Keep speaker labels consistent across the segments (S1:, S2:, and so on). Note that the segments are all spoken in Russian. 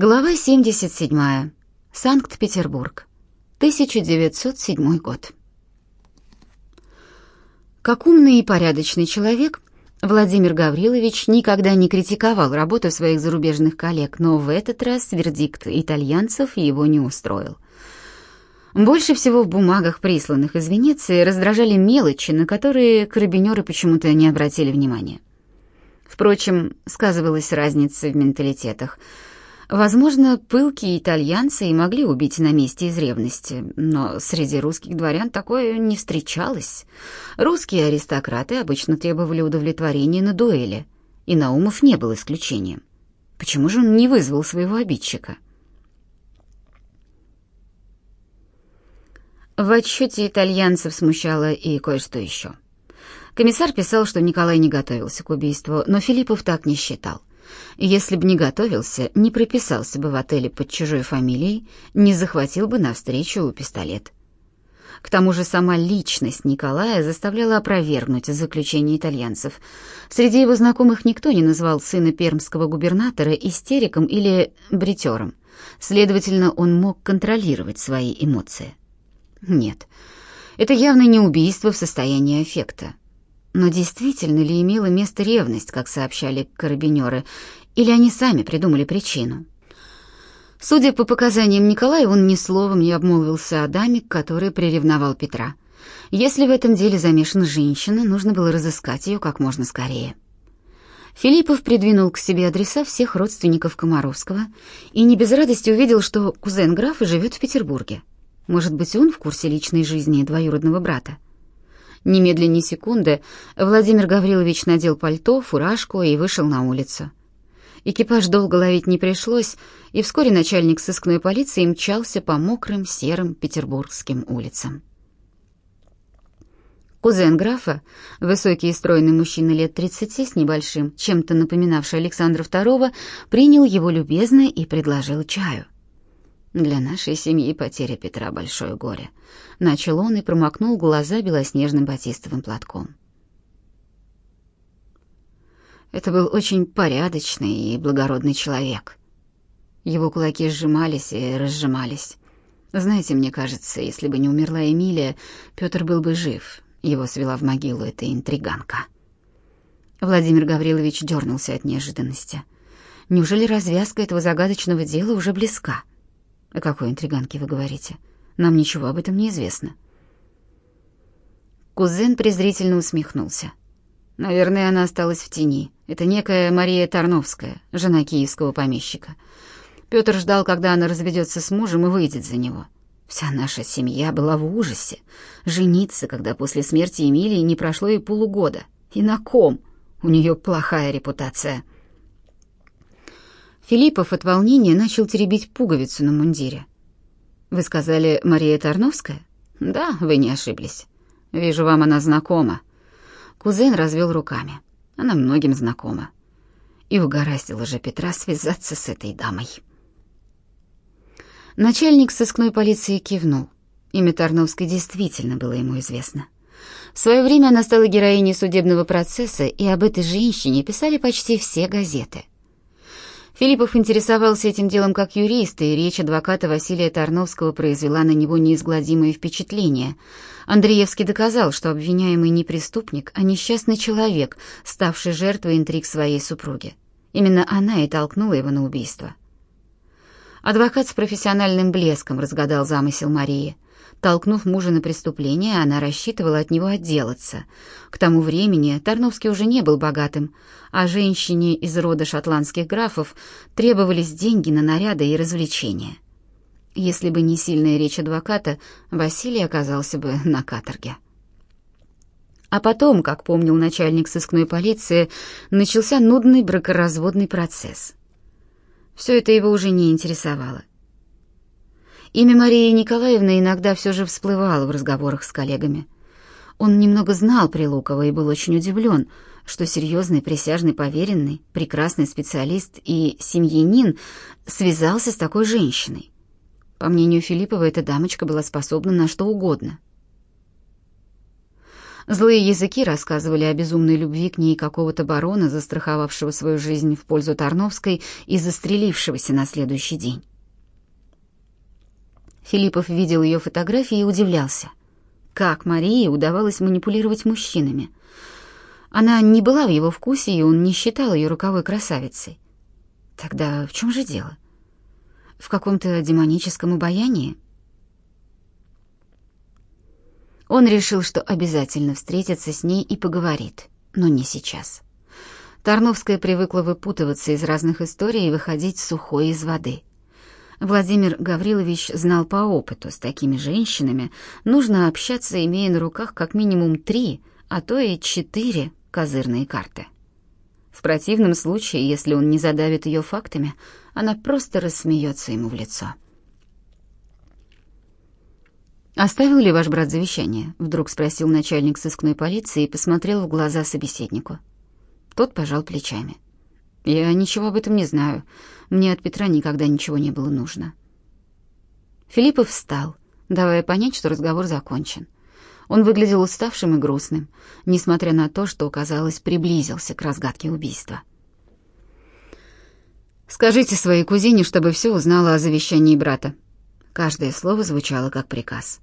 S1: Глава 77. Санкт-Петербург. 1907 год. Как умный и порядочный человек, Владимир Гаврилович никогда не критиковал работу своих зарубежных коллег, но в этот раз вердикт итальянцев его не устроил. Больше всего в бумагах, присланных из Венеции, раздражали мелочи, на которые карабинеры почему-то не обратили внимания. Впрочем, сказывалась разница в менталитетах – Возможно, пылкие итальянцы и могли убить на месте из ревности, но среди русских дворян такое не встречалось. Русские аристократы обычно требовали удовлетворения на дуэли, и Наумов не был исключением. Почему же он не вызвал своего обидчика? В отчете итальянцев смущало и кое-что еще. Комиссар писал, что Николай не готовился к убийству, но Филиппов так не считал. Если бы не готовился, не прописался бы в отеле под чужой фамилией, не захватил бы навстречу пистолет. К тому же сама личность Николая заставляла опровергнуть заключение итальянцев. Среди его знакомых никто не назвал сына пермского губернатора истериком или бритером. Следовательно, он мог контролировать свои эмоции. Нет, это явно не убийство в состоянии аффекта. Но действительно ли имела место ревность, как сообщали карабинеры, или они сами придумали причину? Судя по показаниям Николая, он ни словом не обмолвился о даме, который приревновал Петра. Если в этом деле замешана женщина, нужно было разыскать ее как можно скорее. Филиппов придвинул к себе адреса всех родственников Комаровского и не без радости увидел, что кузен графа живет в Петербурге. Может быть, он в курсе личной жизни двоюродного брата. Немедленно ни секунды Владимир Гаврилович надел пальто, фуражку и вышел на улицу. Экипаж долго ловить не пришлось, и вскоре начальник сыскной полиции мчался по мокрым серым петербургским улицам. Кузен графа, высокий и стройный мужчина лет тридцати с небольшим, чем-то напоминавший Александра II, принял его любезно и предложил чаю. Для нашей семьи потеря Петра большое горе. Начал он и промокнул глаза белоснежным батистовым платком. Это был очень порядочный и благородный человек. Его кулаки сжимались и разжимались. Знаете, мне кажется, если бы не умерла Эмилия, Петр был бы жив. Его свела в могилу эта интриганка. Владимир Гаврилович дернулся от неожиданности. Неужели развязка этого загадочного дела уже близка? О какой интриганке вы говорите? Нам ничего об этом не известно. Кузен презрительно усмехнулся. Наверное, она осталась в тени. Это некая Мария Тарновская, жена киевского помещика. Петр ждал, когда она разведется с мужем и выйдет за него. Вся наша семья была в ужасе. Жениться, когда после смерти Эмилии не прошло и полугода. И на ком? У нее плохая репутация. Филиппов от волнения начал теребить пуговицу на мундире. «Вы сказали, Мария Тарновская?» «Да, вы не ошиблись. Вижу, вам она знакома». Кузен развел руками. Она многим знакома. И угораздило же Петра связаться с этой дамой. Начальник сыскной полиции кивнул. Имя Тарновской действительно было ему известно. В свое время она стала героиней судебного процесса, и об этой женщине писали почти все газеты — Филиппов интересовался этим делом как юрист, и речь адвоката Василия Тарновского произвела на него неизгладимое впечатление. Андреевский доказал, что обвиняемый не преступник, а несчастный человек, ставший жертвой интриг своей супруги. Именно она и толкнула его на убийство. Адвокат с профессиональным блеском разгадал замысел Марии — Толкнув мужа на преступление, она рассчитывала от него отделаться. К тому времени Тарновский уже не был богатым, а женщине из рода шотландских графов требовались деньги на наряды и развлечения. Если бы не сильная речь адвоката, Василий оказался бы на каторге. А потом, как помнил начальник сыскной полиции, начался нудный бракоразводный процесс. Все это его уже не интересовало. Имя Марии Николаевны иногда все же всплывало в разговорах с коллегами. Он немного знал Прилукова и был очень удивлен, что серьезный присяжный поверенный, прекрасный специалист и семьянин связался с такой женщиной. По мнению Филиппова, эта дамочка была способна на что угодно. Злые языки рассказывали о безумной любви к ней какого-то барона, застраховавшего свою жизнь в пользу Тарновской и застрелившегося на следующий день. Филиппов видел ее фотографии и удивлялся. Как Марии удавалось манипулировать мужчинами? Она не была в его вкусе, и он не считал ее роковой красавицей. Тогда в чем же дело? В каком-то демоническом обаянии? Он решил, что обязательно встретится с ней и поговорит, но не сейчас. Тарновская привыкла выпутываться из разных историй и выходить сухой из воды. Владимир Гаврилович знал по опыту, с такими женщинами нужно общаться, имея на руках как минимум три, а то и четыре козырные карты. В противном случае, если он не задавит ее фактами, она просто рассмеется ему в лицо. «Оставил ли ваш брат завещание?» — вдруг спросил начальник сыскной полиции и посмотрел в глаза собеседнику. Тот пожал плечами. «Я ничего об этом не знаю. Мне от Петра никогда ничего не было нужно». Филиппов встал, давая понять, что разговор закончен. Он выглядел уставшим и грустным, несмотря на то, что, казалось, приблизился к разгадке убийства. «Скажите своей кузине, чтобы все узнала о завещании брата». Каждое слово звучало как приказ.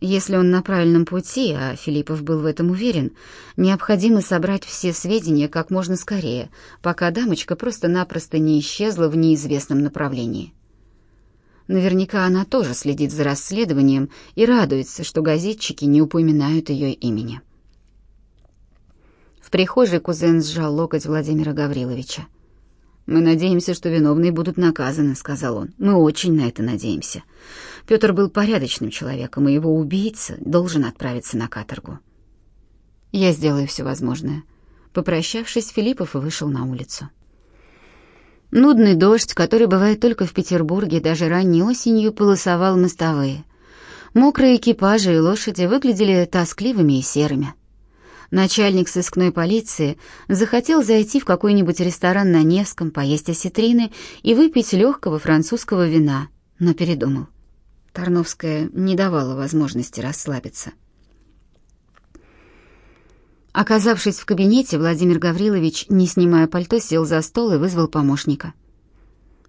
S1: Если он на правильном пути, а Филиппов был в этом уверен, необходимо собрать все сведения как можно скорее, пока дамочка просто-напросто не исчезла в неизвестном направлении. Наверняка она тоже следит за расследованием и радуется, что газетчики не упоминают ее имени. В прихожей кузен сжал локоть Владимира Гавриловича. «Мы надеемся, что виновные будут наказаны», — сказал он. «Мы очень на это надеемся. Петр был порядочным человеком, и его убийца должен отправиться на каторгу. Я сделаю все возможное. Попрощавшись, Филиппов вышел на улицу. Нудный дождь, который бывает только в Петербурге, даже ранней осенью, полосовал мостовые. Мокрые экипажи и лошади выглядели тоскливыми и серыми. Начальник сыскной полиции захотел зайти в какой-нибудь ресторан на Невском, поесть осетрины и выпить легкого французского вина, но передумал. Тарновская не давала возможности расслабиться. Оказавшись в кабинете, Владимир Гаврилович, не снимая пальто, сел за стол и вызвал помощника.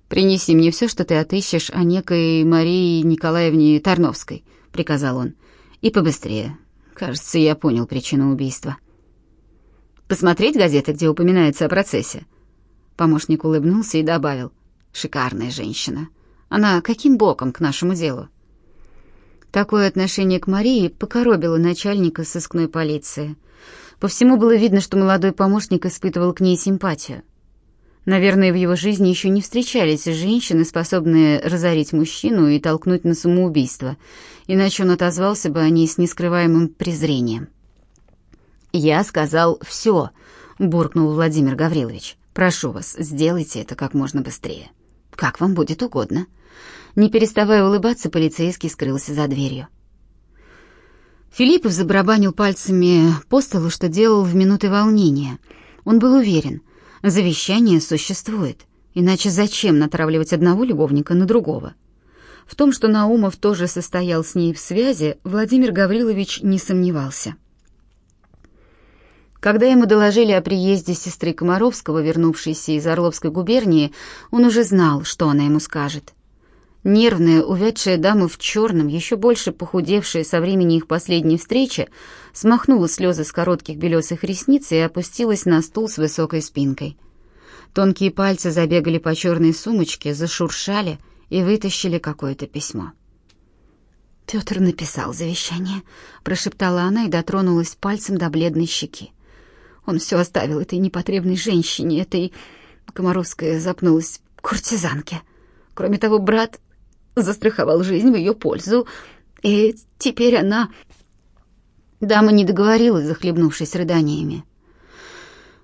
S1: «Принеси мне все, что ты отыщешь о некой Марии Николаевне Тарновской», — приказал он. «И побыстрее. Кажется, я понял причину убийства». «Посмотреть газеты, где упоминается о процессе?» Помощник улыбнулся и добавил. «Шикарная женщина. Она каким боком к нашему делу? Такое отношение к Марии покоробило начальника сыскной полиции. По всему было видно, что молодой помощник испытывал к ней симпатию. Наверное, в его жизни еще не встречались женщины, способные разорить мужчину и толкнуть на самоубийство, иначе он отозвался бы о ней с нескрываемым презрением. «Я сказал все», — буркнул Владимир Гаврилович. «Прошу вас, сделайте это как можно быстрее. Как вам будет угодно». Не переставая улыбаться, полицейский скрылся за дверью. Филиппов забарабанил пальцами по столу, что делал в минуты волнения. Он был уверен, завещание существует, иначе зачем натравливать одного любовника на другого? В том, что Наумов тоже состоял с ней в связи, Владимир Гаврилович не сомневался. Когда ему доложили о приезде сестры Комаровского, вернувшейся из Орловской губернии, он уже знал, что она ему скажет. Нервная, увядшая дама в черном, еще больше похудевшая со времени их последней встречи, смахнула слезы с коротких белесых ресниц и опустилась на стул с высокой спинкой. Тонкие пальцы забегали по черной сумочке, зашуршали и вытащили какое-то письмо. «Петр написал завещание», — прошептала она и дотронулась пальцем до бледной щеки. «Он все оставил этой непотребной женщине, этой...» Комаровская запнулась. «Куртизанке. Кроме того, брат застраховал жизнь в ее пользу, и теперь она...» Дама не договорилась, захлебнувшись рыданиями.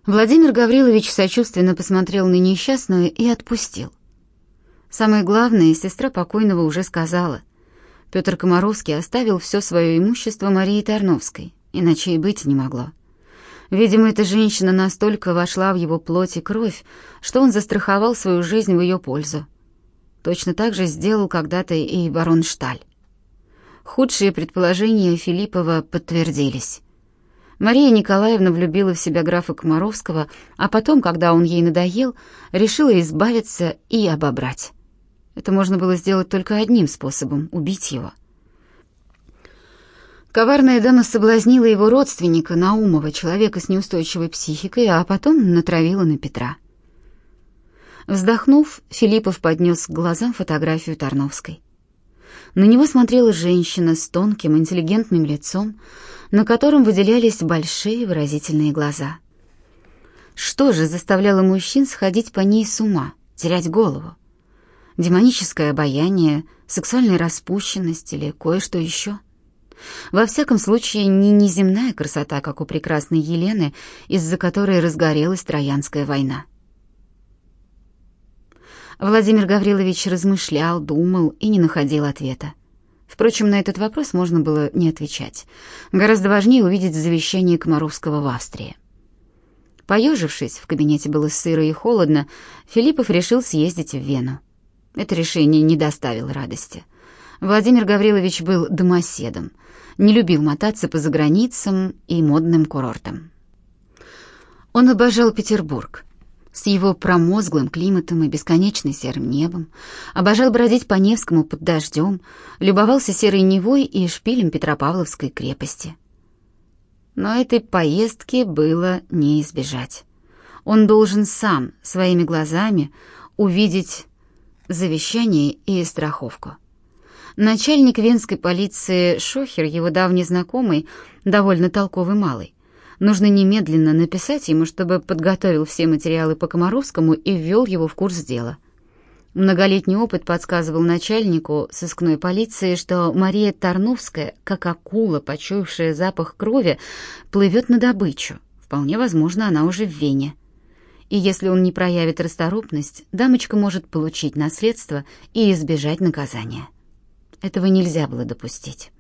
S1: Владимир Гаврилович сочувственно посмотрел на несчастную и отпустил. Самое главное, сестра покойного уже сказала. Петр Комаровский оставил все свое имущество Марии Тарновской, иначе и быть не могло. Видимо, эта женщина настолько вошла в его плоть и кровь, что он застраховал свою жизнь в ее пользу. Точно так же сделал когда-то и барон Шталь. Худшие предположения Филиппова подтвердились. Мария Николаевна влюбила в себя графа Комаровского, а потом, когда он ей надоел, решила избавиться и обобрать. Это можно было сделать только одним способом — убить его. Коварная дама соблазнила его родственника, Наумова, человека с неустойчивой психикой, а потом натравила на Петра. Вздохнув, Филиппов поднес к глазам фотографию Тарновской. На него смотрела женщина с тонким, интеллигентным лицом, на котором выделялись большие выразительные глаза. Что же заставляло мужчин сходить по ней с ума, терять голову? Демоническое обаяние, сексуальная распущенность или кое-что еще? Во всяком случае, не неземная красота, как у прекрасной Елены, из-за которой разгорелась Троянская война. Владимир Гаврилович размышлял, думал и не находил ответа. Впрочем, на этот вопрос можно было не отвечать. Гораздо важнее увидеть завещание Комаровского в Австрии. Поежившись, в кабинете было сыро и холодно, Филиппов решил съездить в Вену. Это решение не доставило радости. Владимир Гаврилович был домоседом, не любил мотаться по заграницам и модным курортам. Он обожал Петербург, с его промозглым климатом и бесконечно серым небом, обожал бродить по Невскому под дождем, любовался серой Невой и шпилем Петропавловской крепости. Но этой поездки было не избежать. Он должен сам, своими глазами, увидеть завещание и страховку. Начальник венской полиции Шохер, его давний знакомый, довольно толковый малый, Нужно немедленно написать ему, чтобы подготовил все материалы по Комаровскому и ввел его в курс дела. Многолетний опыт подсказывал начальнику сыскной полиции, что Мария Тарновская, как акула, почуявшая запах крови, плывет на добычу. Вполне возможно, она уже в Вене. И если он не проявит расторопность, дамочка может получить наследство и избежать наказания. Этого нельзя было допустить.